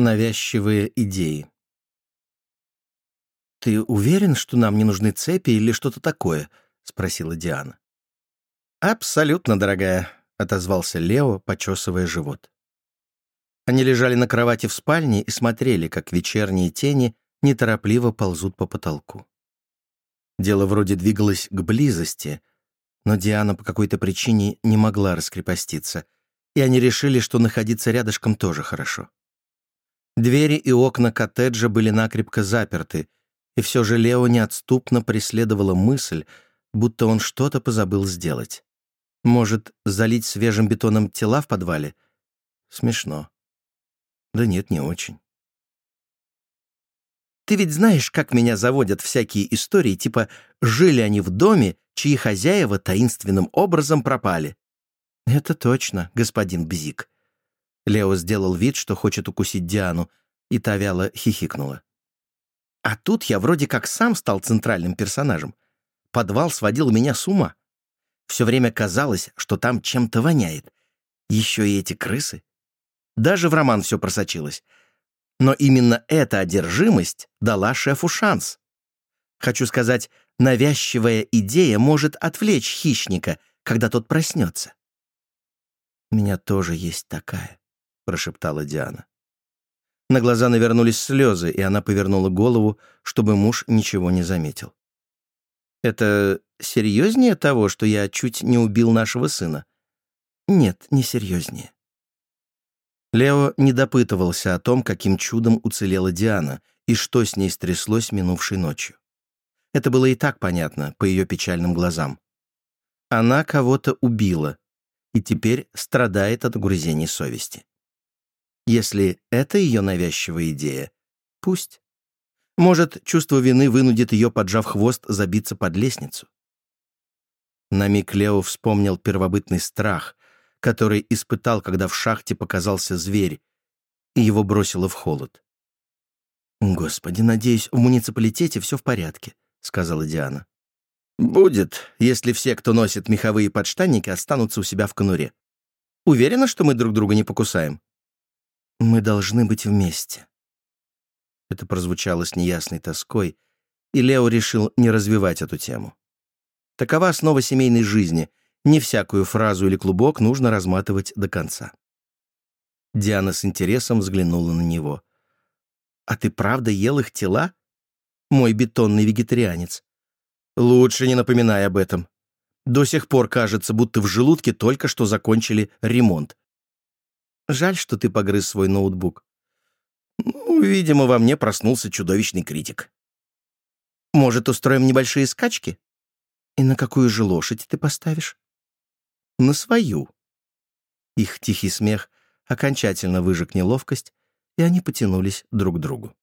Навязчивые идеи. «Ты уверен, что нам не нужны цепи или что-то такое?» — спросила Диана. «Абсолютно, дорогая», — отозвался Лео, почесывая живот. Они лежали на кровати в спальне и смотрели, как вечерние тени неторопливо ползут по потолку. Дело вроде двигалось к близости, но Диана по какой-то причине не могла раскрепоститься, и они решили, что находиться рядышком тоже хорошо. Двери и окна коттеджа были накрепко заперты, и все же Лео неотступно преследовала мысль, будто он что-то позабыл сделать. Может, залить свежим бетоном тела в подвале? Смешно. Да нет, не очень. Ты ведь знаешь, как меня заводят всякие истории, типа «жили они в доме, чьи хозяева таинственным образом пропали». Это точно, господин Бзик. Лео сделал вид, что хочет укусить Диану, и та вяло хихикнула. А тут я вроде как сам стал центральным персонажем. Подвал сводил меня с ума. Все время казалось, что там чем-то воняет. Еще и эти крысы. Даже в роман все просочилось. Но именно эта одержимость дала шефу шанс. Хочу сказать, навязчивая идея может отвлечь хищника, когда тот проснется. «У меня тоже есть такая», — прошептала Диана. На глаза навернулись слезы, и она повернула голову, чтобы муж ничего не заметил. «Это серьезнее того, что я чуть не убил нашего сына?» «Нет, не серьезнее. Лео не допытывался о том, каким чудом уцелела Диана и что с ней стряслось минувшей ночью. Это было и так понятно по ее печальным глазам. Она кого-то убила и теперь страдает от угрызений совести. Если это ее навязчивая идея, пусть. Может, чувство вины вынудит ее, поджав хвост, забиться под лестницу. На миг Лео вспомнил первобытный страх, который испытал, когда в шахте показался зверь, и его бросило в холод. «Господи, надеюсь, в муниципалитете все в порядке», — сказала Диана. «Будет, если все, кто носит меховые подштанники, останутся у себя в конуре. Уверена, что мы друг друга не покусаем?» «Мы должны быть вместе». Это прозвучало с неясной тоской, и Лео решил не развивать эту тему. Такова основа семейной жизни, не всякую фразу или клубок нужно разматывать до конца. Диана с интересом взглянула на него. «А ты правда ел их тела? Мой бетонный вегетарианец. Лучше не напоминай об этом. До сих пор кажется, будто в желудке только что закончили ремонт. Жаль, что ты погрыз свой ноутбук. Ну, видимо, во мне проснулся чудовищный критик. Может, устроим небольшие скачки? И на какую же лошадь ты поставишь? на свою. Их тихий смех окончательно выжег неловкость, и они потянулись друг к другу.